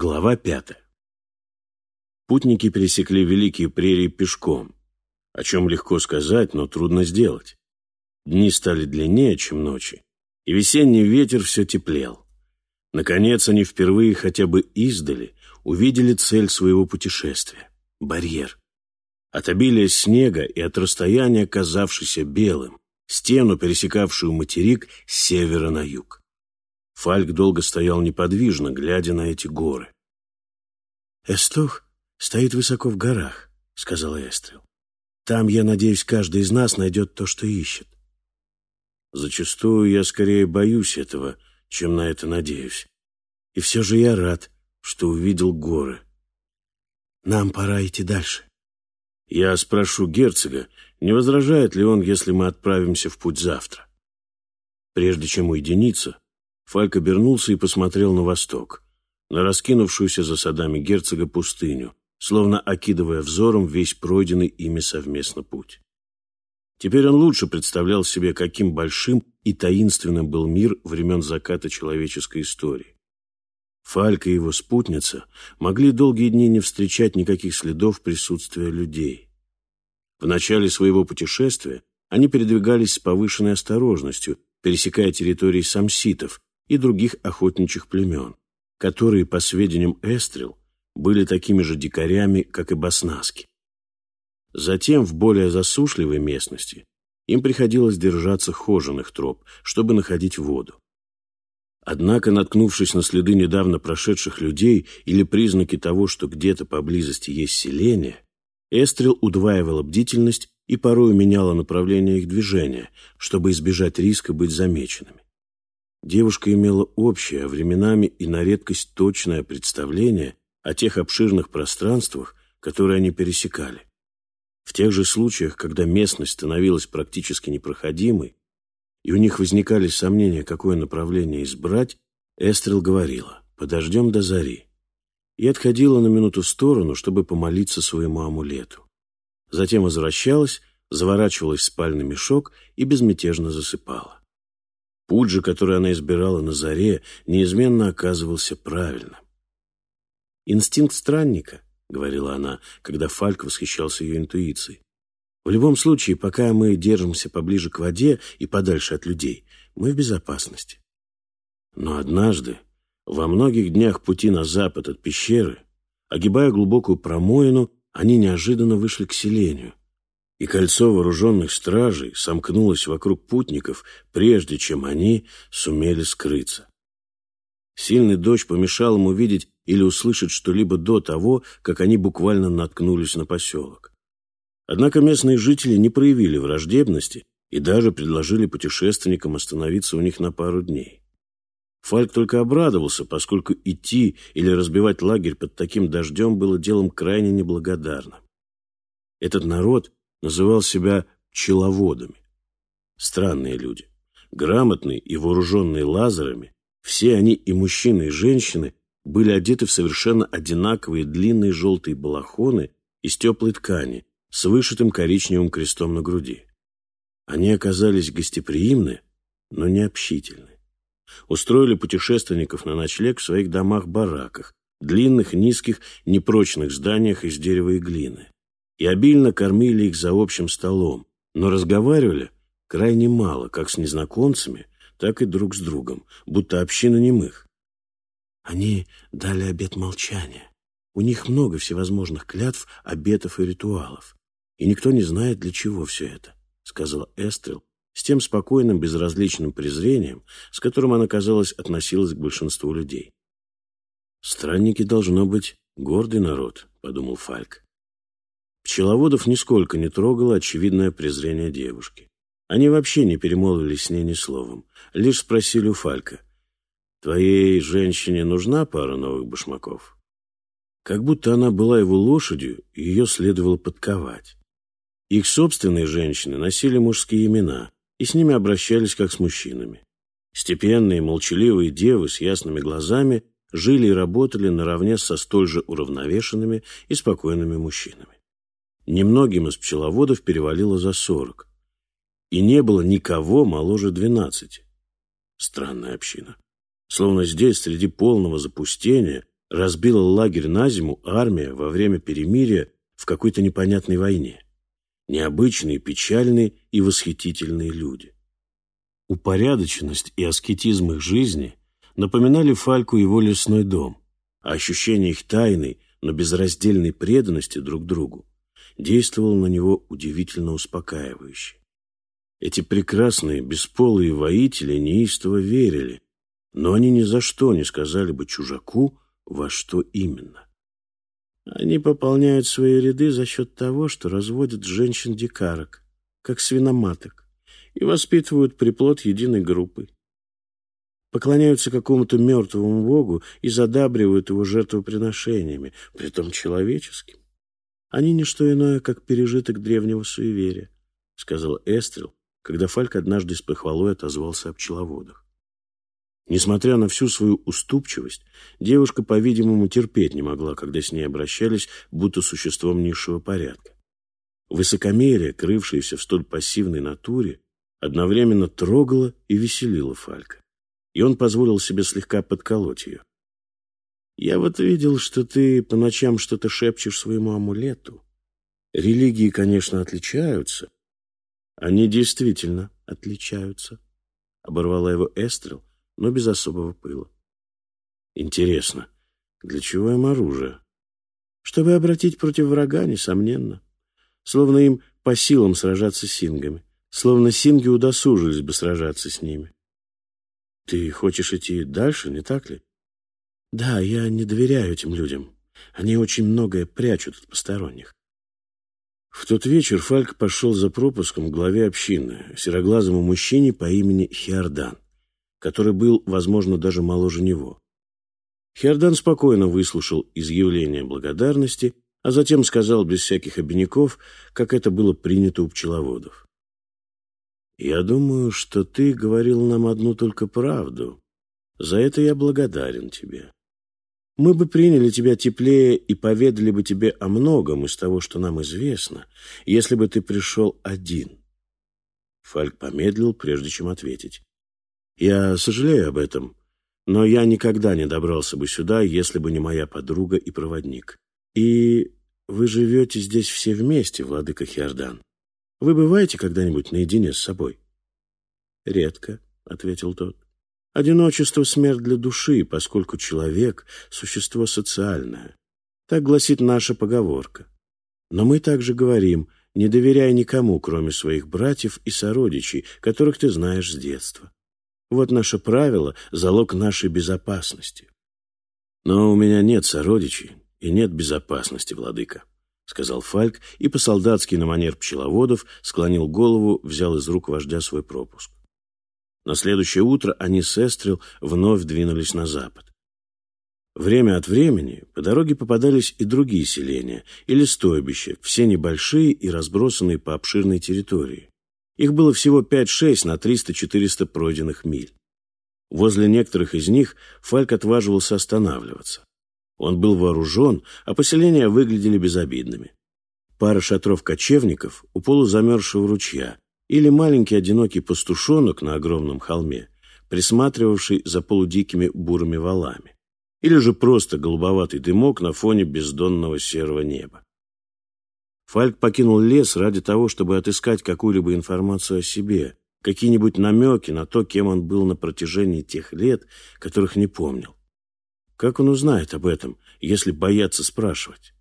Глава пятая. Путники пересекли великие прерии пешком, о чем легко сказать, но трудно сделать. Дни стали длиннее, чем ночи, и весенний ветер все теплел. Наконец они впервые хотя бы издали увидели цель своего путешествия — барьер. От обилия снега и от расстояния, казавшийся белым, стену, пересекавшую материк с севера на юг. Фальк долго стоял неподвижно, глядя на эти горы. «Эстох стоит высоко в горах», — сказала Эстрел. «Там, я надеюсь, каждый из нас найдет то, что ищет». «Зачастую я скорее боюсь этого, чем на это надеюсь. И все же я рад, что увидел горы. Нам пора идти дальше». «Я спрошу герцога, не возражает ли он, если мы отправимся в путь завтра?» Прежде чем уединиться, Фальк обернулся и посмотрел на восток, на раскинувшуюся за садами герцога пустыню, словно окидывая взором весь пройденный ими совместно путь. Теперь он лучше представлял себе, каким большим и таинственным был мир времен заката человеческой истории. Фальк и его спутница могли долгие дни не встречать никаких следов присутствия людей. В начале своего путешествия они передвигались с повышенной осторожностью, пересекая территории самситов, и других охотничьих племен, которые, по сведениям Эстрел, были такими же дикарями, как и баснаски. Затем, в более засушливой местности, им приходилось держаться хоженых троп, чтобы находить воду. Однако, наткнувшись на следы недавно прошедших людей или признаки того, что где-то поблизости есть селение, Эстрел удваивала бдительность и порой меняла направление их движения, чтобы избежать риска быть замеченными. Девушка имела общее, а временами и на редкость точное представление о тех обширных пространствах, которые они пересекали. В тех же случаях, когда местность становилась практически непроходимой, и у них возникали сомнения, какое направление избрать, Эстрел говорила «подождем до зари» и отходила на минуту в сторону, чтобы помолиться своему амулету. Затем возвращалась, заворачивалась в спальный мешок и безмятежно засыпала. Путь же, который она избирала на заре, неизменно оказывался правильным. «Инстинкт странника», — говорила она, когда Фальк восхищался ее интуицией. «В любом случае, пока мы держимся поближе к воде и подальше от людей, мы в безопасности». Но однажды, во многих днях пути на запад от пещеры, огибая глубокую промоину, они неожиданно вышли к селению, и кольцо вооруженных стражей сомкнулось вокруг путников, прежде чем они сумели скрыться. Сильный дождь помешал им увидеть или услышать что-либо до того, как они буквально наткнулись на поселок. Однако местные жители не проявили враждебности и даже предложили путешественникам остановиться у них на пару дней. Фальк только обрадовался, поскольку идти или разбивать лагерь под таким дождем было делом крайне неблагодарным. Этот народ называл себя пчеловодами. Странные люди, грамотные и вооруженные лазерами, все они, и мужчины, и женщины, были одеты в совершенно одинаковые длинные желтые балахоны из теплой ткани с вышитым коричневым крестом на груди. Они оказались гостеприимны, но не общительны. Устроили путешественников на ночлег в своих домах-бараках, длинных, низких, непрочных зданиях из дерева и глины и обильно кормили их за общим столом, но разговаривали крайне мало, как с незнакомцами, так и друг с другом, будто община немых. Они дали обет молчания. У них много всевозможных клятв, обетов и ритуалов. И никто не знает, для чего все это, сказала Эстрел с тем спокойным, безразличным презрением, с которым она, казалось, относилась к большинству людей. «Странники, должно быть, гордый народ», — подумал Фальк. Пчеловодов нисколько не трогало очевидное презрение девушки. Они вообще не перемолвились с ней ни словом, лишь спросили у Фалька, «Твоей женщине нужна пара новых башмаков?» Как будто она была его лошадью, ее следовало подковать. Их собственные женщины носили мужские имена и с ними обращались как с мужчинами. Степенные, молчаливые девы с ясными глазами жили и работали наравне со столь же уравновешенными и спокойными мужчинами. Немногим из пчеловодов перевалило за сорок. И не было никого моложе двенадцати. Странная община. Словно здесь, среди полного запустения, разбила лагерь на зиму армия во время перемирия в какой-то непонятной войне. Необычные, печальные и восхитительные люди. Упорядоченность и аскетизм их жизни напоминали Фальку его лесной дом, а ощущение их тайной, но безраздельной преданности друг другу действовало на него удивительно успокаивающе. Эти прекрасные, бесполые воители неистово верили, но они ни за что не сказали бы чужаку, во что именно. Они пополняют свои ряды за счет того, что разводят женщин-дикарок, как свиноматок, и воспитывают приплод единой группы. Поклоняются какому-то мертвому богу и задабривают его жертвоприношениями, притом человеческим. Они не что иное, как пережиток древнего суеверия, сказал Эстрел, когда Фальк однажды с похвалой отозвался о пчеловодах. Несмотря на всю свою уступчивость, девушка, по-видимому, терпеть не могла, когда с ней обращались, будто существом низшего порядка. Высокомерие, крывшееся в столь пассивной натуре, одновременно трогало и веселило Фалька, и он позволил себе слегка подколоть ее. «Я вот видел, что ты по ночам что-то шепчешь своему амулету. Религии, конечно, отличаются». «Они действительно отличаются», — оборвала его Эстрел, но без особого пыла. Интересно, для чего им оружие? Чтобы обратить против врага, несомненно. Словно им по силам сражаться с сингами. Словно синги удосужились бы сражаться с ними. Ты хочешь идти дальше, не так ли? Да, я не доверяю этим людям. Они очень многое прячут от посторонних. В тот вечер Фальк пошел за пропуском к главе общины, сероглазому мужчине по имени Хиордан который был, возможно, даже моложе него. Хердан спокойно выслушал изъявление благодарности, а затем сказал без всяких обиняков, как это было принято у пчеловодов. «Я думаю, что ты говорил нам одну только правду. За это я благодарен тебе. Мы бы приняли тебя теплее и поведали бы тебе о многом из того, что нам известно, если бы ты пришел один». Фальк помедлил, прежде чем ответить. Я сожалею об этом, но я никогда не добрался бы сюда, если бы не моя подруга и проводник. И вы живете здесь все вместе, владыка Хиордан. Вы бываете когда-нибудь наедине с собой? Редко, — ответил тот. Одиночество — смерть для души, поскольку человек — существо социальное. Так гласит наша поговорка. Но мы также говорим, не доверяй никому, кроме своих братьев и сородичей, которых ты знаешь с детства. Вот наше правило, залог нашей безопасности. Но у меня нет сородичей и нет безопасности, владыка, сказал Фальк и по-солдатски на манер пчеловодов склонил голову, взял из рук вождя свой пропуск. На следующее утро они с Эстрел вновь двинулись на запад. Время от времени по дороге попадались и другие селения или стойбища, все небольшие и разбросанные по обширной территории. Их было всего 5-6 на 300-400 пройденных миль. Возле некоторых из них Фальк отваживался останавливаться. Он был вооружен, а поселения выглядели безобидными. Пара шатров кочевников у полузамерзшего ручья или маленький одинокий пастушонок на огромном холме, присматривавший за полудикими бурыми валами. Или же просто голубоватый дымок на фоне бездонного серого неба. Фальк покинул лес ради того, чтобы отыскать какую-либо информацию о себе, какие-нибудь намеки на то, кем он был на протяжении тех лет, которых не помнил. Как он узнает об этом, если бояться спрашивать?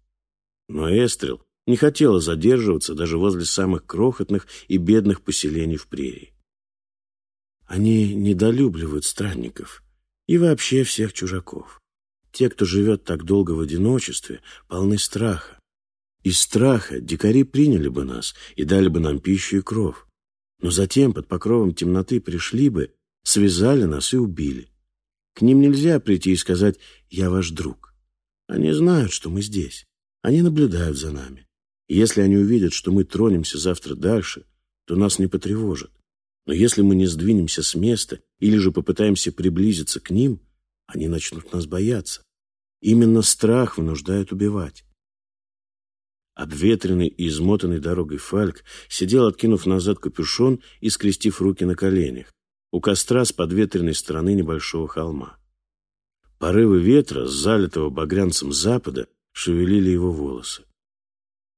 Но Эстрел не хотела задерживаться даже возле самых крохотных и бедных поселений в прерии. Они недолюбливают странников и вообще всех чужаков. Те, кто живет так долго в одиночестве, полны страха. Из страха дикари приняли бы нас и дали бы нам пищу и кров. Но затем под покровом темноты пришли бы, связали нас и убили. К ним нельзя прийти и сказать «я ваш друг». Они знают, что мы здесь. Они наблюдают за нами. И если они увидят, что мы тронемся завтра дальше, то нас не потревожат. Но если мы не сдвинемся с места или же попытаемся приблизиться к ним, они начнут нас бояться. Именно страх вынуждает убивать. Обветренный и измотанный дорогой Фальк сидел, откинув назад капюшон и скрестив руки на коленях, у костра с подветренной стороны небольшого холма. Порывы ветра залитого багрянцем запада шевелили его волосы.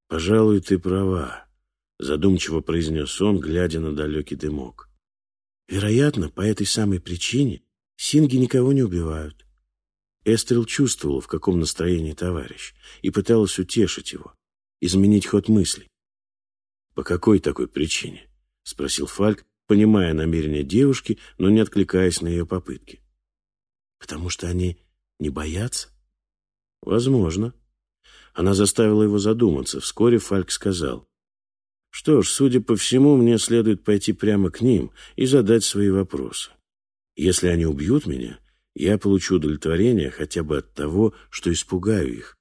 «Пожалуй, ты права», — задумчиво произнес он, глядя на далекий дымок. «Вероятно, по этой самой причине синги никого не убивают». Эстрел чувствовала, в каком настроении товарищ, и пыталась утешить его, изменить ход мыслей. «По какой такой причине?» — спросил Фальк, понимая намерения девушки, но не откликаясь на ее попытки. «Потому что они не боятся?» «Возможно». Она заставила его задуматься. Вскоре Фальк сказал. «Что ж, судя по всему, мне следует пойти прямо к ним и задать свои вопросы. Если они убьют меня, я получу удовлетворение хотя бы от того, что испугаю их».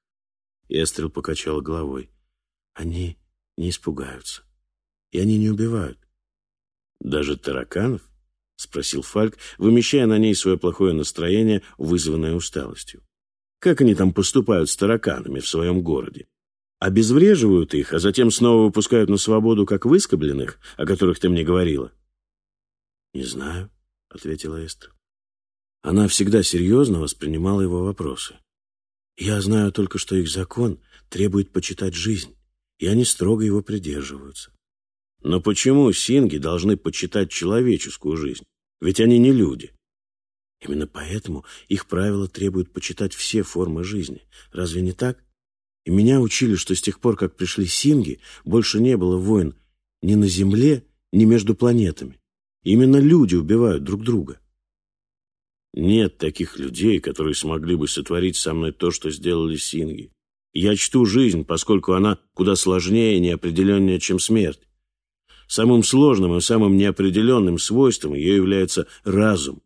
Эстрел покачала головой. «Они не испугаются. И они не убивают. «Даже тараканов?» — спросил Фальк, вымещая на ней свое плохое настроение, вызванное усталостью. «Как они там поступают с тараканами в своем городе? Обезвреживают их, а затем снова выпускают на свободу, как выскобленных, о которых ты мне говорила?» «Не знаю», — ответила Эстер. Она всегда серьезно воспринимала его вопросы. «Я знаю только, что их закон требует почитать жизнь, и они строго его придерживаются. Но почему синги должны почитать человеческую жизнь? Ведь они не люди. Именно поэтому их правила требуют почитать все формы жизни. Разве не так? И меня учили, что с тех пор, как пришли синги, больше не было войн ни на Земле, ни между планетами. Именно люди убивают друг друга. Нет таких людей, которые смогли бы сотворить со мной то, что сделали синги. Я чту жизнь, поскольку она куда сложнее и неопределеннее, чем смерть. Самым сложным и самым неопределенным свойством ее является разум.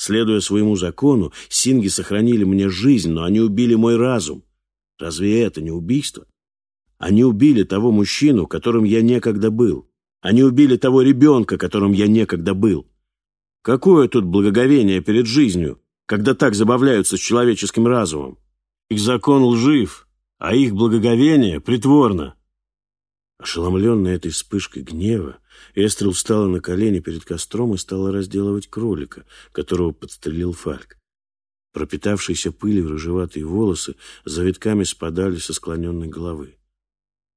Следуя своему закону, синги сохранили мне жизнь, но они убили мой разум. Разве это не убийство? Они убили того мужчину, которым я некогда был. Они убили того ребенка, которым я некогда был. Какое тут благоговение перед жизнью, когда так забавляются с человеческим разумом? Их закон лжив, а их благоговение притворно. Ошеломленная этой вспышкой гнева, Эстрел встала на колени перед костром и стала разделывать кролика, которого подстрелил Фальк. Пропитавшиеся пылью рыжеватые волосы завитками спадали со склоненной головы.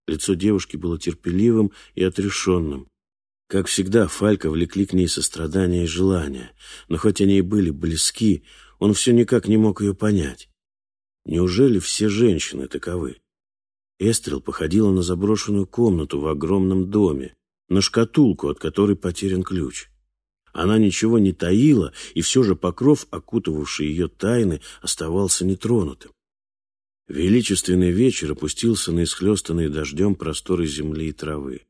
Лицо девушки было терпеливым и отрешенным. Как всегда, Фалька влекли к ней сострадания и желания, но хоть они и были близки, он все никак не мог ее понять. Неужели все женщины таковы? Эстрел походила на заброшенную комнату в огромном доме, на шкатулку, от которой потерян ключ. Она ничего не таила, и все же покров, окутывавший ее тайны, оставался нетронутым. Величественный вечер опустился на исхлестанные дождем просторы земли и травы.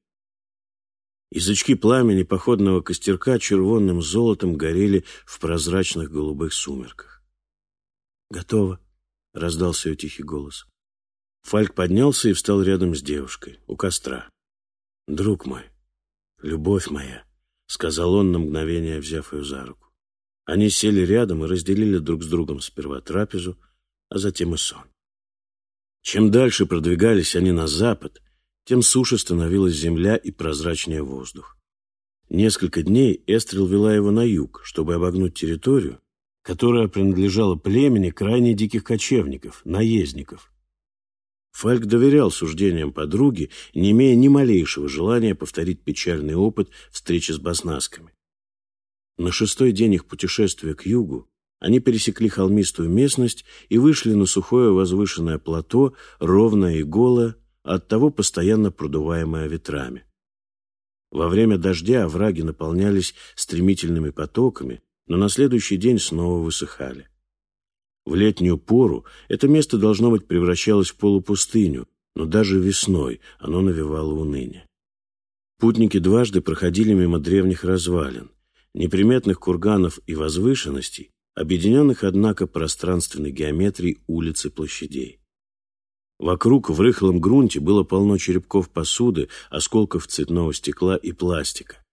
Язычки пламени походного костерка червонным золотом горели в прозрачных голубых сумерках. «Готово», — раздался ее тихий голос. Фальк поднялся и встал рядом с девушкой, у костра. «Друг мой, любовь моя», — сказал он на мгновение, взяв ее за руку. Они сели рядом и разделили друг с другом сперва трапезу, а затем и сон. Чем дальше продвигались они на запад, тем суше становилась земля и прозрачнее воздух. Несколько дней Эстрел вела его на юг, чтобы обогнуть территорию, которая принадлежала племени крайне диких кочевников, наездников, Фальк доверял суждениям подруги, не имея ни малейшего желания повторить печальный опыт встречи с баснасками. На шестой день их путешествия к югу они пересекли холмистую местность и вышли на сухое возвышенное плато, ровное и голое, оттого постоянно продуваемое ветрами. Во время дождя овраги наполнялись стремительными потоками, но на следующий день снова высыхали. В летнюю пору это место, должно быть, превращалось в полупустыню, но даже весной оно навевало уныние. Путники дважды проходили мимо древних развалин, неприметных курганов и возвышенностей, объединенных, однако, пространственной геометрией улиц и площадей. Вокруг в рыхлом грунте было полно черепков посуды, осколков цветного стекла и пластика.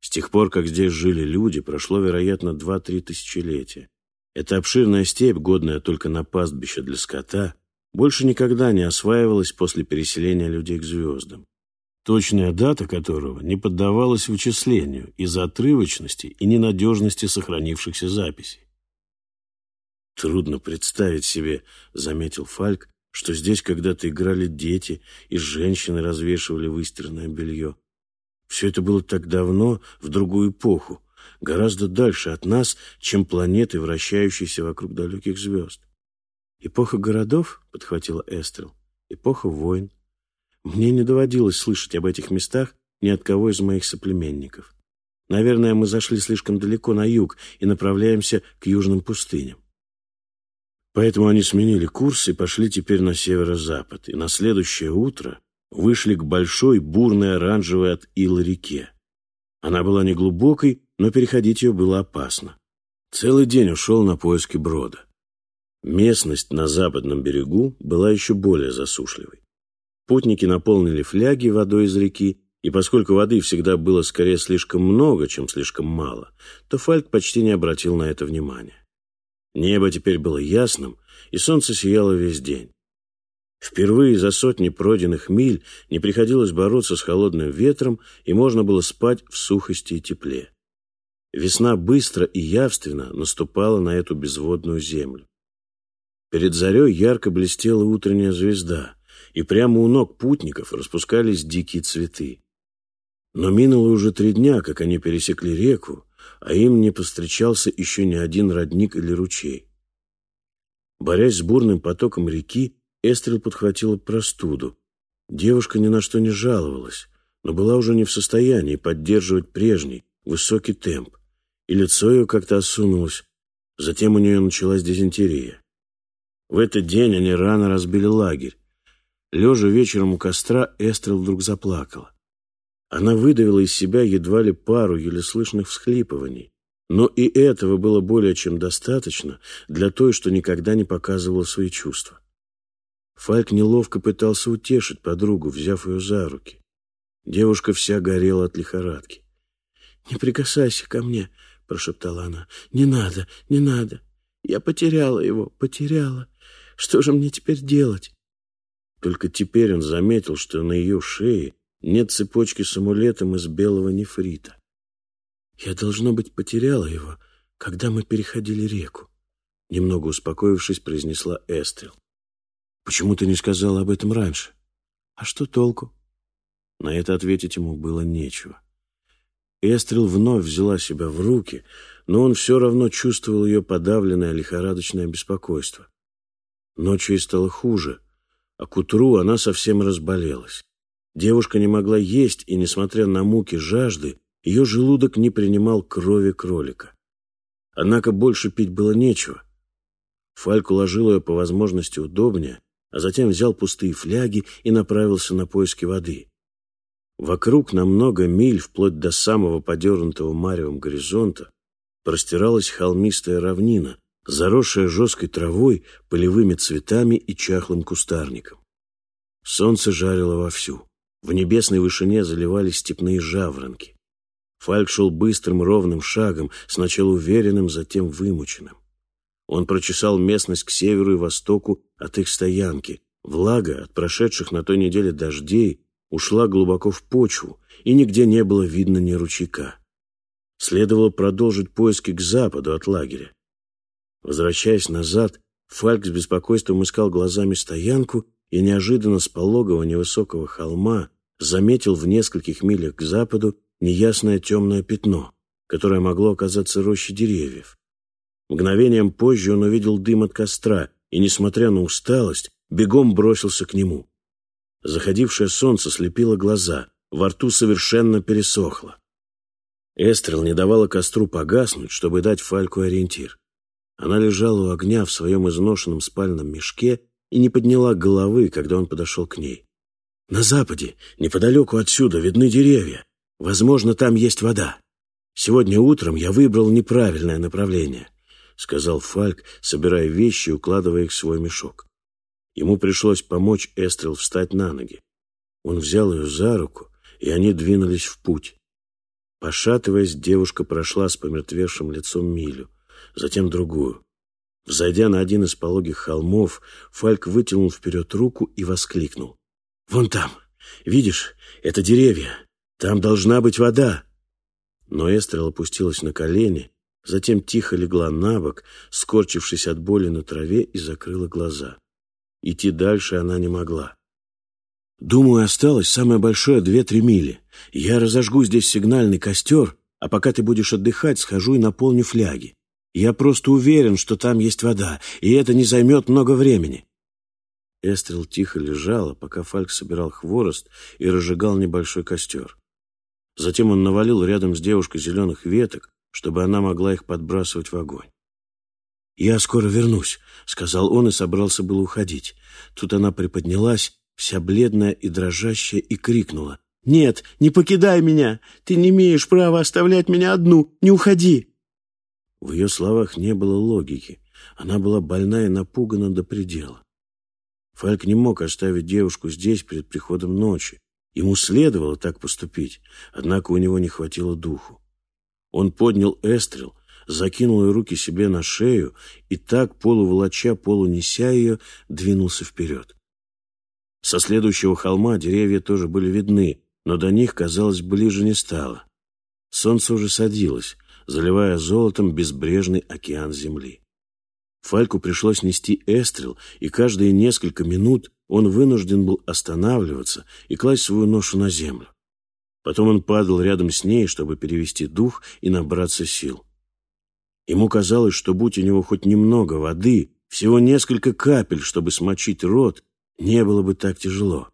С тех пор, как здесь жили люди, прошло, вероятно, два-три тысячелетия. Эта обширная степь, годная только на пастбище для скота, больше никогда не осваивалась после переселения людей к звездам, точная дата которого не поддавалась вычислению из-за отрывочности и ненадежности сохранившихся записей. Трудно представить себе, заметил Фальк, что здесь когда-то играли дети и женщины развешивали выстиранное белье. Все это было так давно, в другую эпоху, гораздо дальше от нас, чем планеты, вращающиеся вокруг далеких звезд. «Эпоха городов?» — подхватила Эстрел. «Эпоха войн. Мне не доводилось слышать об этих местах ни от кого из моих соплеменников. Наверное, мы зашли слишком далеко на юг и направляемся к южным пустыням. Поэтому они сменили курс и пошли теперь на северо-запад, и на следующее утро вышли к большой, бурной, оранжевой от ила реке. Она была неглубокой, но переходить ее было опасно. Целый день ушел на поиски брода. Местность на западном берегу была еще более засушливой. Путники наполнили фляги водой из реки, и поскольку воды всегда было скорее слишком много, чем слишком мало, то Фальк почти не обратил на это внимания. Небо теперь было ясным, и солнце сияло весь день. Впервые за сотни пройденных миль не приходилось бороться с холодным ветром, и можно было спать в сухости и тепле. Весна быстро и явственно наступала на эту безводную землю. Перед зарей ярко блестела утренняя звезда, и прямо у ног путников распускались дикие цветы. Но минуло уже три дня, как они пересекли реку, а им не повстречался еще ни один родник или ручей. Борясь с бурным потоком реки, Эстрел подхватила простуду. Девушка ни на что не жаловалась, но была уже не в состоянии поддерживать прежний, высокий темп, и лицо ее как-то осунулось. Затем у нее началась дизентерия. В этот день они рано разбили лагерь. Лежа вечером у костра, Эстрел вдруг заплакала. Она выдавила из себя едва ли пару еле слышных всхлипываний. Но и этого было более чем достаточно для той, что никогда не показывала свои чувства. Фальк неловко пытался утешить подругу, взяв ее за руки. Девушка вся горела от лихорадки. «Не прикасайся ко мне», — прошептала она. «Не надо, не надо. Я потеряла его, потеряла. Что же мне теперь делать?» Только теперь он заметил, что на ее шее нет цепочки с амулетом из белого нефрита. «Я, должно быть, потеряла его, когда мы переходили реку», — немного успокоившись, произнесла Эстрел. Почему ты не сказала об этом раньше? А что толку? На это ответить ему было нечего. Эстрел вновь взяла себя в руки, но он все равно чувствовал ее подавленное лихорадочное беспокойство. Ночью ей стало хуже, а к утру она совсем разболелась. Девушка не могла есть, и, несмотря на муки жажды, ее желудок не принимал крови кролика. Однако больше пить было нечего. Фальк уложил ее по возможности удобнее, а затем взял пустые фляги и направился на поиски воды. Вокруг на много миль, вплоть до самого подернутого маревом горизонта, простиралась холмистая равнина, заросшая жесткой травой, полевыми цветами и чахлым кустарником. Солнце жарило вовсю. В небесной вышине заливались степные жаворонки. Фальк шел быстрым ровным шагом, сначала уверенным, затем вымученным. Он прочесал местность к северу и востоку от их стоянки. Влага от прошедших на той неделе дождей ушла глубоко в почву, и нигде не было видно ни ручейка. Следовало продолжить поиски к западу от лагеря. Возвращаясь назад, Фальк с беспокойством искал глазами стоянку и неожиданно с пологого невысокого холма заметил в нескольких милях к западу неясное темное пятно, которое могло оказаться рощей деревьев. Мгновением позже он увидел дым от костра и, несмотря на усталость, бегом бросился к нему. Заходившее солнце слепило глаза, во рту совершенно пересохло. Эстрел не давала костру погаснуть, чтобы дать Фальку ориентир. Она лежала у огня в своем изношенном спальном мешке и не подняла головы, когда он подошел к ней. «На западе, неподалеку отсюда, видны деревья. Возможно, там есть вода. Сегодня утром я выбрал неправильное направление. — сказал Фальк, собирая вещи и укладывая их в свой мешок. Ему пришлось помочь Эстрел встать на ноги. Он взял ее за руку, и они двинулись в путь. Пошатываясь, девушка прошла с помертвевшим лицом милю, затем другую. Взойдя на один из пологих холмов, Фальк вытянул вперед руку и воскликнул. «Вон там! Видишь, это деревья! Там должна быть вода!» Но Эстрел опустилась на колени Затем тихо легла на бок, скорчившись от боли на траве, и закрыла глаза. Идти дальше она не могла. «Думаю, осталось самое большое две-три мили. Я разожгу здесь сигнальный костер, а пока ты будешь отдыхать, схожу и наполню фляги. Я просто уверен, что там есть вода, и это не займет много времени». Эстрел тихо лежала, пока Фальк собирал хворост и разжигал небольшой костер. Затем он навалил рядом с девушкой зеленых веток, чтобы она могла их подбрасывать в огонь. «Я скоро вернусь», — сказал он и собрался было уходить. Тут она приподнялась, вся бледная и дрожащая, и крикнула. «Нет, не покидай меня! Ты не имеешь права оставлять меня одну! Не уходи!» В ее словах не было логики. Она была больна и напугана до предела. Фальк не мог оставить девушку здесь перед приходом ночи. Ему следовало так поступить, однако у него не хватило духу. Он поднял эстрел, закинул руки себе на шею и так, полуволоча, полунеся ее, двинулся вперед. Со следующего холма деревья тоже были видны, но до них, казалось, ближе не стало. Солнце уже садилось, заливая золотом безбрежный океан земли. Фальку пришлось нести эстрел, и каждые несколько минут он вынужден был останавливаться и класть свою ношу на землю. Потом он падал рядом с ней, чтобы перевести дух и набраться сил. Ему казалось, что будь у него хоть немного воды, всего несколько капель, чтобы смочить рот, не было бы так тяжело.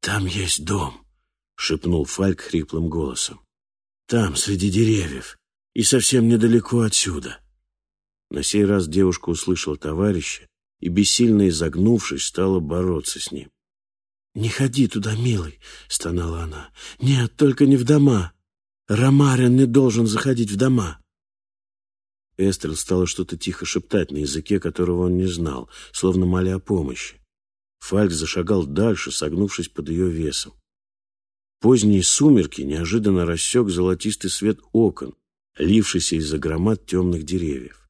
«Там есть дом», — шепнул Фальк хриплым голосом. «Там, среди деревьев, и совсем недалеко отсюда». На сей раз девушка услышала товарища и, бессильно изогнувшись, стала бороться с ним. «Не ходи туда, милый!» — стонала она. «Нет, только не в дома. Ромарин не должен заходить в дома». Эстрел стала что-то тихо шептать на языке, которого он не знал, словно моля о помощи. Фальк зашагал дальше, согнувшись под ее весом. Поздние сумерки неожиданно рассек золотистый свет окон, лившийся из-за громад темных деревьев.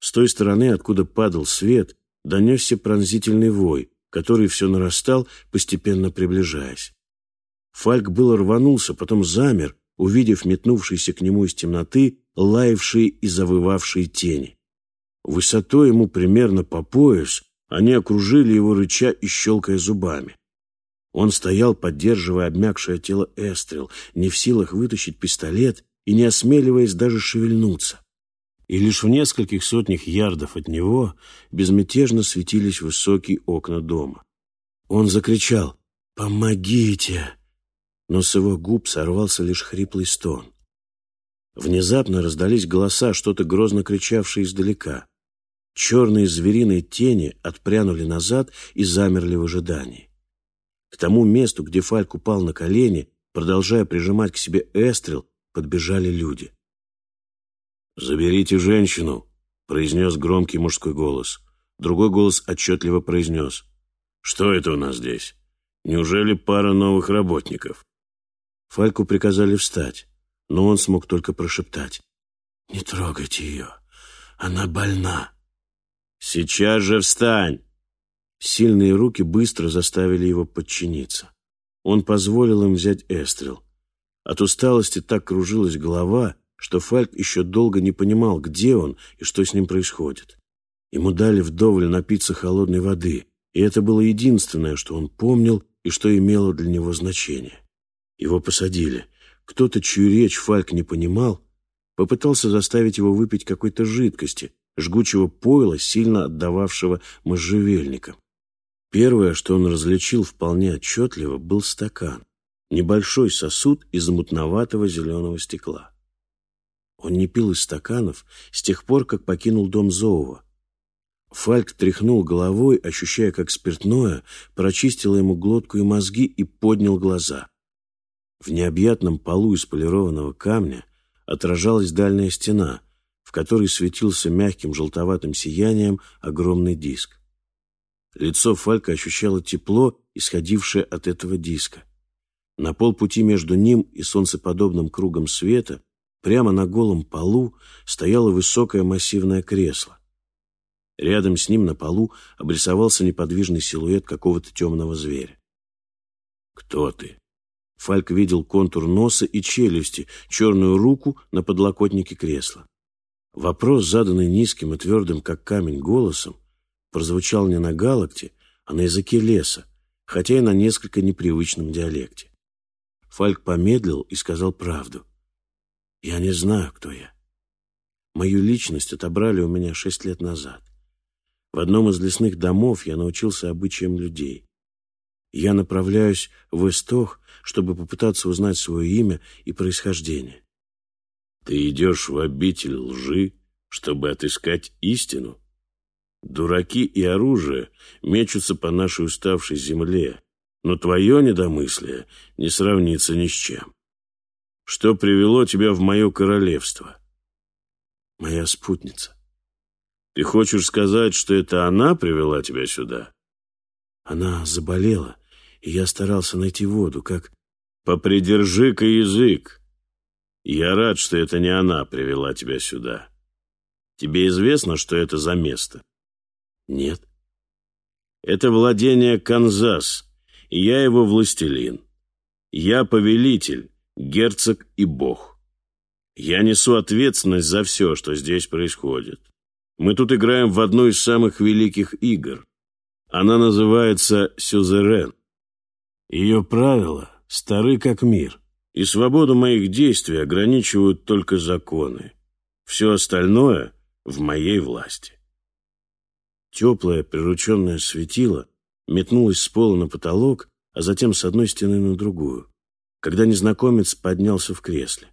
С той стороны, откуда падал свет, донесся пронзительный вой, который все нарастал, постепенно приближаясь. Фальк было рванулся, потом замер, увидев метнувшиеся к нему из темноты лаявшие и завывавшие тени. Высотой ему примерно по пояс они окружили его рыча и щелкая зубами. Он стоял, поддерживая обмякшее тело Эстрел, не в силах вытащить пистолет и не осмеливаясь даже шевельнуться и лишь в нескольких сотнях ярдов от него безмятежно светились высокие окна дома. Он закричал «Помогите!», но с его губ сорвался лишь хриплый стон. Внезапно раздались голоса, что-то грозно кричавшие издалека. Черные звериные тени отпрянули назад и замерли в ожидании. К тому месту, где Фальк упал на колени, продолжая прижимать к себе эстрел, подбежали люди. «Заберите женщину», — произнес громкий мужской голос. Другой голос отчетливо произнес. «Что это у нас здесь? Неужели пара новых работников?» Фальку приказали встать, но он смог только прошептать. «Не трогайте ее, она больна». «Сейчас же встань!» Сильные руки быстро заставили его подчиниться. Он позволил им взять эстрел. От усталости так кружилась голова, что Фальк еще долго не понимал, где он и что с ним происходит. Ему дали вдоволь напиться холодной воды, и это было единственное, что он помнил и что имело для него значение. Его посадили. Кто-то, чью речь Фальк не понимал, попытался заставить его выпить какой-то жидкости, жгучего пойла, сильно отдававшего можжевельникам. Первое, что он различил вполне отчетливо, был стакан. Небольшой сосуд из мутноватого зеленого стекла. Он не пил из стаканов с тех пор, как покинул дом Зоува. Фальк тряхнул головой, ощущая, как спиртное прочистило ему глотку и мозги и поднял глаза. В необъятном полу из полированного камня отражалась дальняя стена, в которой светился мягким желтоватым сиянием огромный диск. Лицо Фалька ощущало тепло, исходившее от этого диска. На полпути между ним и солнцеподобным кругом света Прямо на голом полу стояло высокое массивное кресло. Рядом с ним на полу обрисовался неподвижный силуэт какого-то темного зверя. «Кто ты?» Фальк видел контур носа и челюсти, черную руку на подлокотнике кресла. Вопрос, заданный низким и твердым, как камень, голосом, прозвучал не на галакте, а на языке леса, хотя и на несколько непривычном диалекте. Фальк помедлил и сказал правду. «Я не знаю, кто я. Мою личность отобрали у меня шесть лет назад. В одном из лесных домов я научился обычаям людей. Я направляюсь в Эстох, чтобы попытаться узнать свое имя и происхождение. Ты идешь в обитель лжи, чтобы отыскать истину? Дураки и оружие мечутся по нашей уставшей земле, но твое недомыслие не сравнится ни с чем. Что привело тебя в мое королевство? Моя спутница. Ты хочешь сказать, что это она привела тебя сюда? Она заболела, и я старался найти воду, как... Попридержи-ка язык. Я рад, что это не она привела тебя сюда. Тебе известно, что это за место? Нет. Это владение Канзас, и я его властелин. Я повелитель, герцог и бог. Я несу ответственность за все, что здесь происходит. Мы тут играем в одну из самых великих игр. Она называется «Сюзерен». Ее правила стары как мир, и свободу моих действий ограничивают только законы. Все остальное в моей власти. Теплое прирученное светило метнулось с пола на потолок, а затем с одной стены на другую, когда незнакомец поднялся в кресле.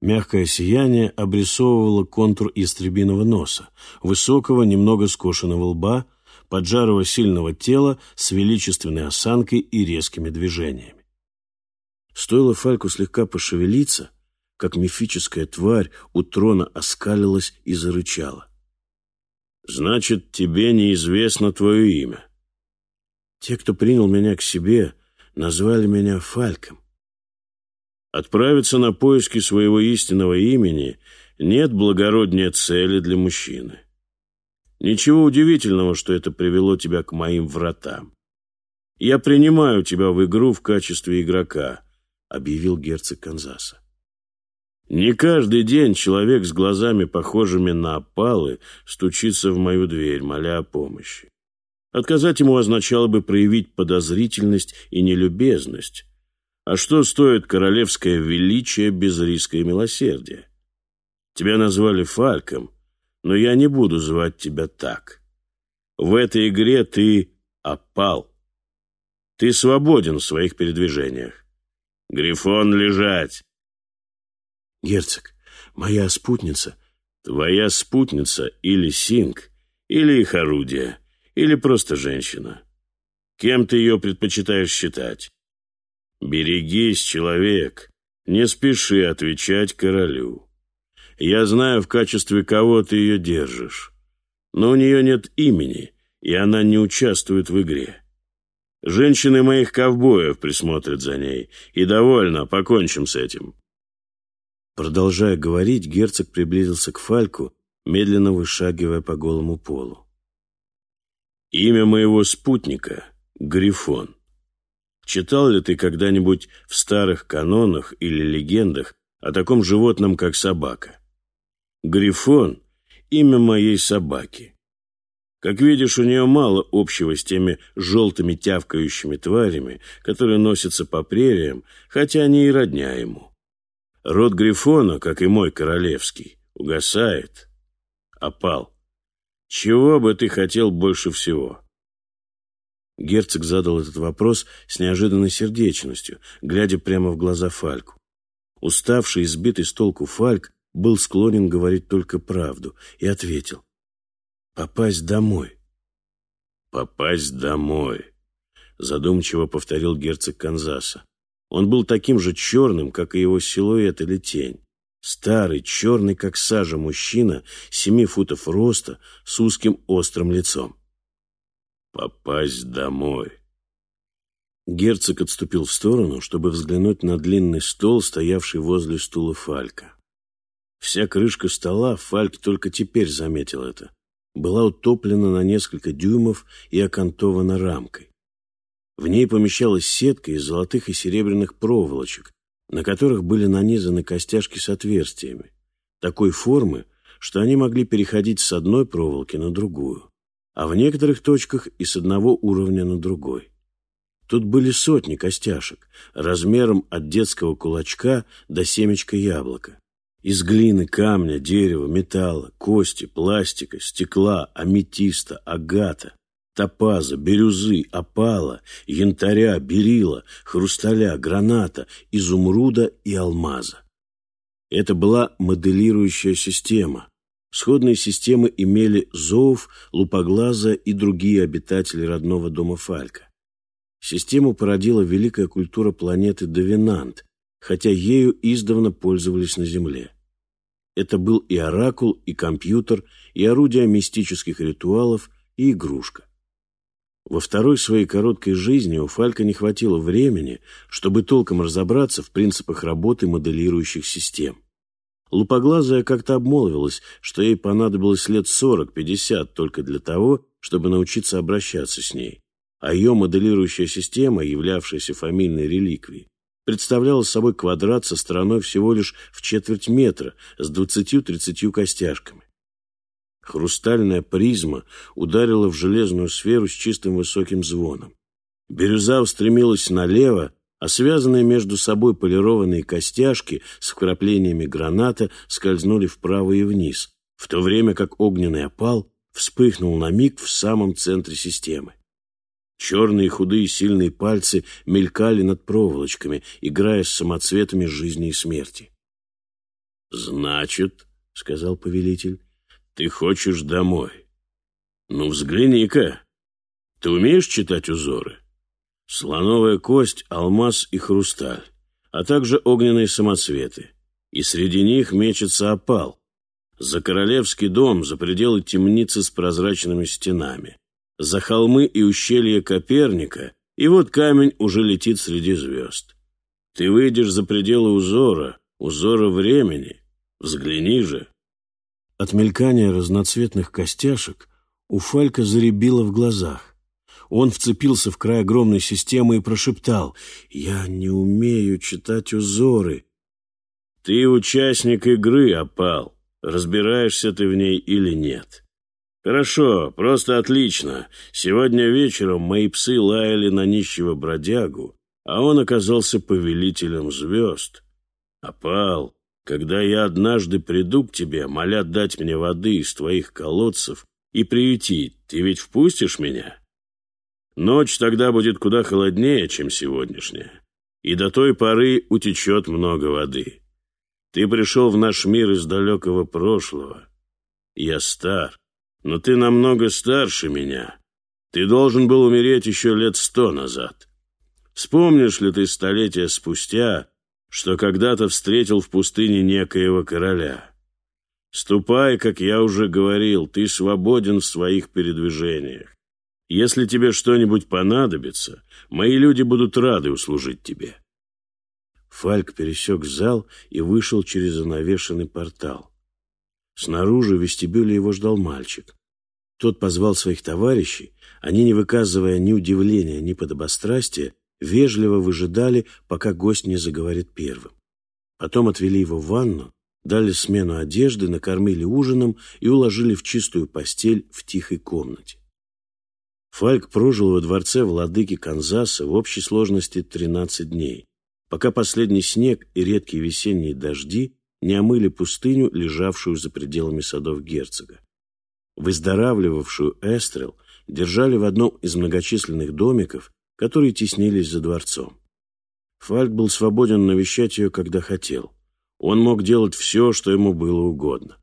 Мягкое сияние обрисовывало контур истребиного носа, высокого, немного скошенного лба, поджарого сильного тела с величественной осанкой и резкими движениями. Стоило Фальку слегка пошевелиться, как мифическая тварь у трона оскалилась и зарычала. «Значит, тебе неизвестно твое имя?» «Те, кто принял меня к себе, назвали меня Фальком. Отправиться на поиски своего истинного имени нет благороднее цели для мужчины. Ничего удивительного, что это привело тебя к моим вратам. Я принимаю тебя в игру в качестве игрока, объявил герцог Канзаса. Не каждый день человек с глазами, похожими на опалы, стучится в мою дверь, моля о помощи. Отказать ему означало бы проявить подозрительность и нелюбезность, а что стоит королевское величие без риска и милосердия? Тебя назвали Фальком, но я не буду звать тебя так. В этой игре ты опал. Ты свободен в своих передвижениях. Грифон лежать. Герцог, моя спутница... Твоя спутница или Синг, или их орудие, или просто женщина. Кем ты ее предпочитаешь считать? «Берегись, человек, не спеши отвечать королю. Я знаю, в качестве кого ты ее держишь, но у нее нет имени, и она не участвует в игре. Женщины моих ковбоев присмотрят за ней, и довольно, покончим с этим». Продолжая говорить, герцог приблизился к Фальку, медленно вышагивая по голому полу. «Имя моего спутника — Грифон. Читал ли ты когда-нибудь в старых канонах или легендах о таком животном, как собака? Грифон — имя моей собаки. Как видишь, у нее мало общего с теми желтыми тявкающими тварями, которые носятся по прериям, хотя они и родня ему. Род Грифона, как и мой королевский, угасает. Опал. Чего бы ты хотел больше всего? Герцог задал этот вопрос с неожиданной сердечностью, глядя прямо в глаза Фальку. Уставший, избитый с толку Фальк был склонен говорить только правду и ответил. «Попасть домой». «Попасть домой», — задумчиво повторил герцог Канзаса. Он был таким же черным, как и его силуэт или тень. Старый, черный, как сажа мужчина, семи футов роста, с узким острым лицом попасть домой. Герцог отступил в сторону, чтобы взглянуть на длинный стол, стоявший возле стула Фалька. Вся крышка стола, Фальк только теперь заметил это, была утоплена на несколько дюймов и окантована рамкой. В ней помещалась сетка из золотых и серебряных проволочек, на которых были нанизаны костяшки с отверстиями, такой формы, что они могли переходить с одной проволоки на другую, а в некоторых точках и с одного уровня на другой. Тут были сотни костяшек, размером от детского кулачка до семечка яблока. Из глины, камня, дерева, металла, кости, пластика, стекла, аметиста, агата, топаза, бирюзы, опала, янтаря, берила, хрусталя, граната, изумруда и алмаза. Это была моделирующая система. Сходные системы имели Зоуф, Лупоглаза и другие обитатели родного дома Фалька. Систему породила великая культура планеты Довинант, хотя ею издавна пользовались на Земле. Это был и оракул, и компьютер, и орудие мистических ритуалов, и игрушка. Во второй своей короткой жизни у Фалька не хватило времени, чтобы толком разобраться в принципах работы моделирующих систем. Лупоглазая как-то обмолвилась, что ей понадобилось лет сорок-пятьдесят только для того, чтобы научиться обращаться с ней. А ее моделирующая система, являвшаяся фамильной реликвией, представляла собой квадрат со стороной всего лишь в четверть метра с двадцатью-тридцатью костяшками. Хрустальная призма ударила в железную сферу с чистым высоким звоном. Бирюза устремилась налево, а связанные между собой полированные костяшки с вкраплениями граната скользнули вправо и вниз, в то время как огненный опал вспыхнул на миг в самом центре системы. Черные худые сильные пальцы мелькали над проволочками, играя с самоцветами жизни и смерти. «Значит, — сказал повелитель, — ты хочешь домой. Ну, взгляни-ка. Ты умеешь читать узоры? Слоновая кость, алмаз и хрусталь, а также огненные самоцветы. И среди них мечется опал. За королевский дом, за пределы темницы с прозрачными стенами за холмы и ущелья Коперника, и вот камень уже летит среди звезд. Ты выйдешь за пределы узора, узора времени. Взгляни же. От мелькания разноцветных костяшек у Фалька заребило в глазах. Он вцепился в край огромной системы и прошептал «Я не умею читать узоры». «Ты участник игры, опал. Разбираешься ты в ней или нет?» «Хорошо, просто отлично. Сегодня вечером мои псы лаяли на нищего бродягу, а он оказался повелителем звезд. Опал, когда я однажды приду к тебе, моля дать мне воды из твоих колодцев и приютить, ты ведь впустишь меня? Ночь тогда будет куда холоднее, чем сегодняшняя, и до той поры утечет много воды. Ты пришел в наш мир из далекого прошлого. Я стар, но ты намного старше меня. Ты должен был умереть еще лет сто назад. Вспомнишь ли ты столетия спустя, что когда-то встретил в пустыне некоего короля? Ступай, как я уже говорил, ты свободен в своих передвижениях. Если тебе что-нибудь понадобится, мои люди будут рады услужить тебе». Фальк пересек зал и вышел через занавешенный портал. Снаружи в вестибюле его ждал мальчик. Тот позвал своих товарищей, они, не выказывая ни удивления, ни подобострастия, вежливо выжидали, пока гость не заговорит первым. Потом отвели его в ванну, дали смену одежды, накормили ужином и уложили в чистую постель в тихой комнате. Фальк прожил во дворце владыки Канзаса в общей сложности 13 дней, пока последний снег и редкие весенние дожди не омыли пустыню, лежавшую за пределами садов герцога. Выздоравливавшую Эстрел держали в одном из многочисленных домиков, которые теснились за дворцом. Фальк был свободен навещать ее, когда хотел. Он мог делать все, что ему было угодно.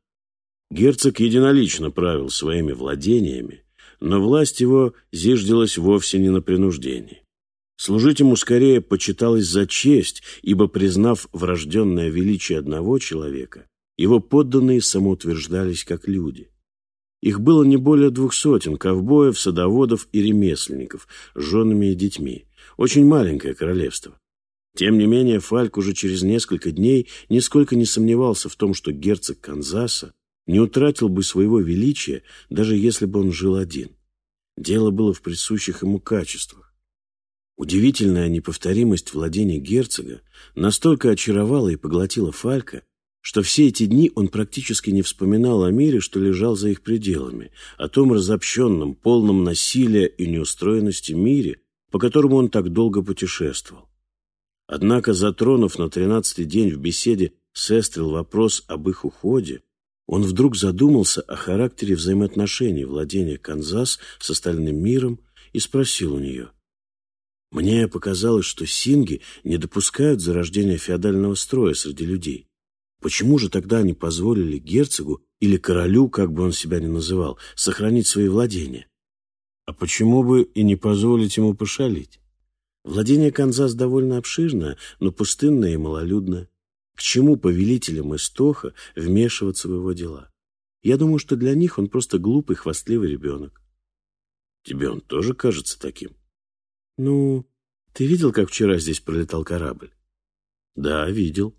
Герцог единолично правил своими владениями, но власть его зиждилась вовсе не на принуждении. Служить ему скорее почиталось за честь, ибо, признав врожденное величие одного человека, его подданные самоутверждались как люди. Их было не более двух сотен ковбоев, садоводов и ремесленников с женами и детьми. Очень маленькое королевство. Тем не менее, Фальк уже через несколько дней нисколько не сомневался в том, что герцог Канзаса не утратил бы своего величия, даже если бы он жил один. Дело было в присущих ему качествах. Удивительная неповторимость владений герцога настолько очаровала и поглотила Фалька, что все эти дни он практически не вспоминал о мире, что лежал за их пределами, о том разобщенном, полном насилия и неустроенности мире, по которому он так долго путешествовал. Однако, затронув на тринадцатый день в беседе с Эстрел вопрос об их уходе, он вдруг задумался о характере взаимоотношений владения Канзас с остальным миром и спросил у нее. «Мне показалось, что синги не допускают зарождения феодального строя среди людей. Почему же тогда они позволили герцогу или королю, как бы он себя ни называл, сохранить свои владения? А почему бы и не позволить ему пошалить? Владение Канзас довольно обширное, но пустынное и малолюдное. К чему повелителям Истоха вмешиваться в его дела? Я думаю, что для них он просто глупый, хвастливый ребенок. Тебе он тоже кажется таким? Ну, ты видел, как вчера здесь пролетал корабль? Да, видел.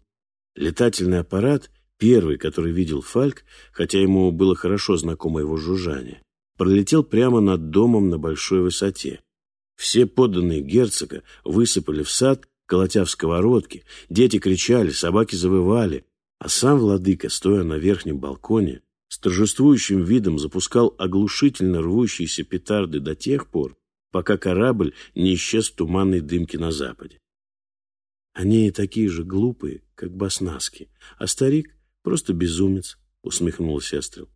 Летательный аппарат, первый, который видел Фальк, хотя ему было хорошо знакомо его жужжание, пролетел прямо над домом на большой высоте. Все подданные герцога высыпали в сад, колотя в сковородки, дети кричали, собаки завывали, а сам владыка, стоя на верхнем балконе, с торжествующим видом запускал оглушительно рвущиеся петарды до тех пор, пока корабль не исчез в туманной дымке на западе. Они такие же глупые, как баснаски, а старик просто безумец, усмехнулась Эстрел.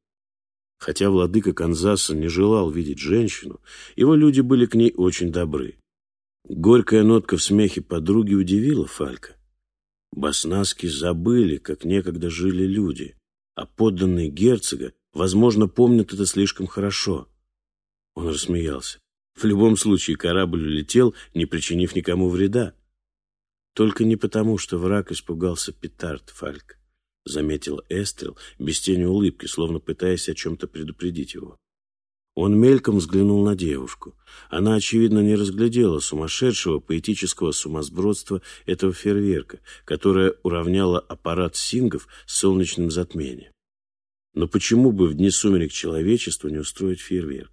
Хотя владыка Канзаса не желал видеть женщину, его люди были к ней очень добры. Горькая нотка в смехе подруги удивила Фалька. Баснаски забыли, как некогда жили люди, а подданные герцога, возможно, помнят это слишком хорошо. Он рассмеялся. В любом случае корабль улетел, не причинив никому вреда. Только не потому, что враг испугался петард, Фальк, заметила Эстрел без тени улыбки, словно пытаясь о чем-то предупредить его. Он мельком взглянул на девушку. Она, очевидно, не разглядела сумасшедшего поэтического сумасбродства этого фейерверка, которое уравняло аппарат сингов с солнечным затмением. Но почему бы в дни сумерек человечеству не устроить фейерверк?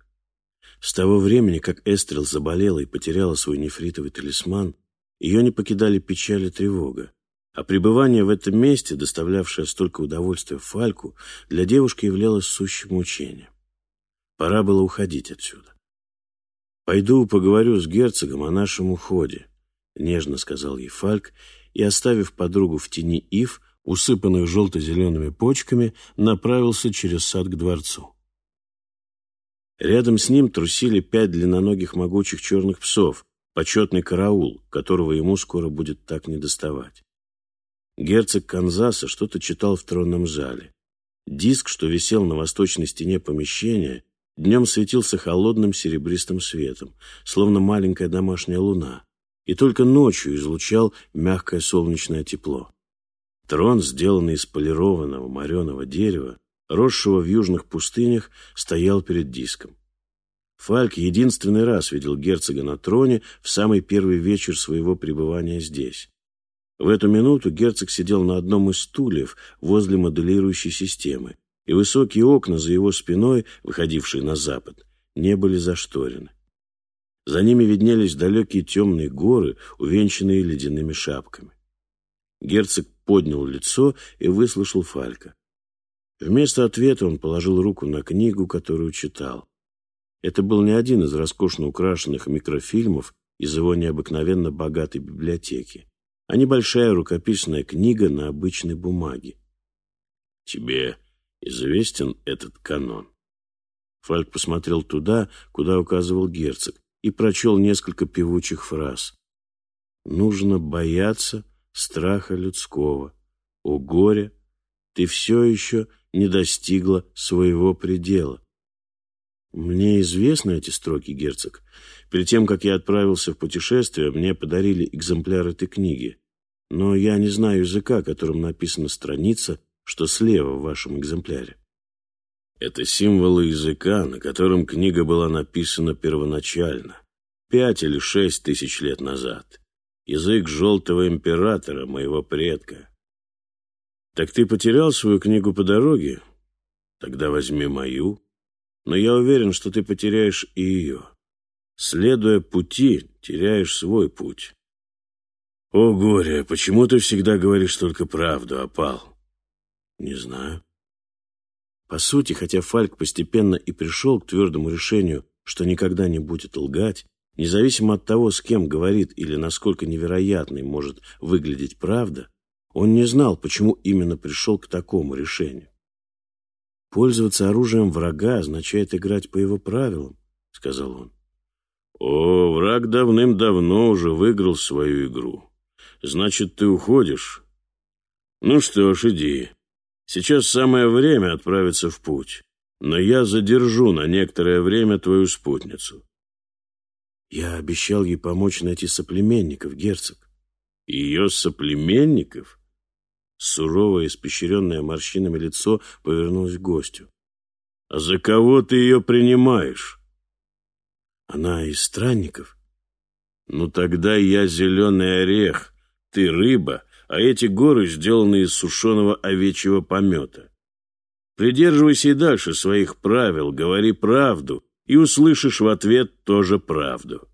С того времени, как Эстрел заболела и потеряла свой нефритовый талисман, ее не покидали печаль и тревога. А пребывание в этом месте, доставлявшее столько удовольствия Фальку, для девушки являлось сущим мучением. Пора было уходить отсюда. «Пойду поговорю с герцогом о нашем уходе», — нежно сказал ей Фальк, и, оставив подругу в тени ив, усыпанных желто-зелеными почками, направился через сад к дворцу. Рядом с ним трусили пять длинноногих могучих черных псов, почетный караул, которого ему скоро будет так недоставать. Герцог Канзаса что-то читал в тронном зале. Диск, что висел на восточной стене помещения, Днем светился холодным серебристым светом, словно маленькая домашняя луна, и только ночью излучал мягкое солнечное тепло. Трон, сделанный из полированного мореного дерева, росшего в южных пустынях, стоял перед диском. Фальк единственный раз видел герцога на троне в самый первый вечер своего пребывания здесь. В эту минуту герцог сидел на одном из стульев возле моделирующей системы, и высокие окна за его спиной, выходившие на запад, не были зашторены. За ними виднелись далекие темные горы, увенчанные ледяными шапками. Герцог поднял лицо и выслушал Фалька. Вместо ответа он положил руку на книгу, которую читал. Это был не один из роскошно украшенных микрофильмов из его необыкновенно богатой библиотеки, а небольшая рукописная книга на обычной бумаге. «Тебе известен этот канон. Фальк посмотрел туда, куда указывал герцог, и прочел несколько певучих фраз. «Нужно бояться страха людского. О горе, ты все еще не достигла своего предела». Мне известны эти строки, герцог. Перед тем, как я отправился в путешествие, мне подарили экземпляр этой книги. Но я не знаю языка, которым написана страница, что слева в вашем экземпляре. Это символы языка, на котором книга была написана первоначально, пять или шесть тысяч лет назад. Язык желтого императора, моего предка. Так ты потерял свою книгу по дороге? Тогда возьми мою. Но я уверен, что ты потеряешь и ее. Следуя пути, теряешь свой путь. О, горе, почему ты всегда говоришь только правду, опал? Не знаю. По сути, хотя Фальк постепенно и пришел к твердому решению, что никогда не будет лгать, независимо от того, с кем говорит или насколько невероятной может выглядеть правда, он не знал, почему именно пришел к такому решению. «Пользоваться оружием врага означает играть по его правилам», — сказал он. «О, враг давным-давно уже выиграл свою игру. Значит, ты уходишь? Ну что ж, иди. Сейчас самое время отправиться в путь, но я задержу на некоторое время твою спутницу». «Я обещал ей помочь найти соплеменников, герцог». «Ее соплеменников?» Суровое, испещренное морщинами лицо повернулось к гостю. «А за кого ты ее принимаешь?» «Она из странников?» «Ну тогда я зеленый орех, ты рыба, а эти горы сделаны из сушеного овечьего помета. Придерживайся и дальше своих правил, говори правду, и услышишь в ответ тоже правду.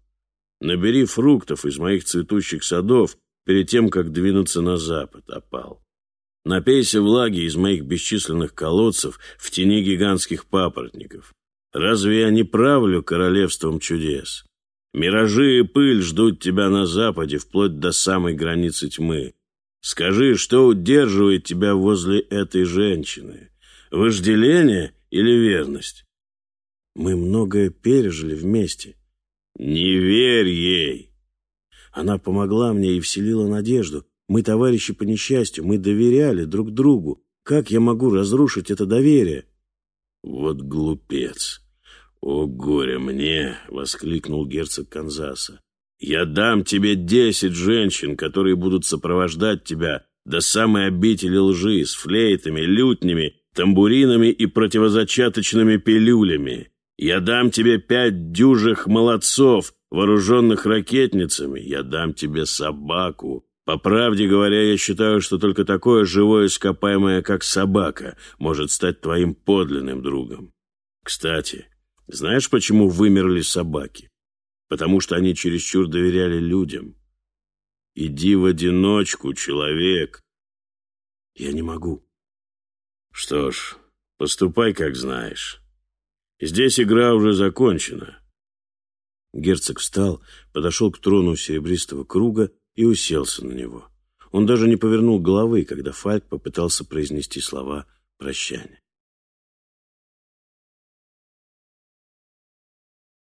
Набери фруктов из моих цветущих садов перед тем, как двинуться на запад, опал. Напейся влаги из моих бесчисленных колодцев в тени гигантских папоротников. Разве я не правлю королевством чудес? Миражи и пыль ждут тебя на западе, вплоть до самой границы тьмы. Скажи, что удерживает тебя возле этой женщины? Вожделение или верность? Мы многое пережили вместе. Не верь ей. Она помогла мне и вселила надежду. Мы товарищи по несчастью, мы доверяли друг другу. Как я могу разрушить это доверие? Вот глупец. О, горе мне! — воскликнул герцог Канзаса. Я дам тебе десять женщин, которые будут сопровождать тебя до самой обители лжи с флейтами, лютнями, тамбуринами и противозачаточными пилюлями. Я дам тебе пять дюжих молодцов, вооруженных ракетницами. Я дам тебе собаку, по правде говоря, я считаю, что только такое живое ископаемое, как собака, может стать твоим подлинным другом. Кстати, знаешь, почему вымерли собаки? Потому что они чересчур доверяли людям. Иди в одиночку, человек. Я не могу. Что ж, поступай, как знаешь. Здесь игра уже закончена. Герцог встал, подошел к трону серебристого круга и уселся на него. Он даже не повернул головы, когда Фальк попытался произнести слова прощания.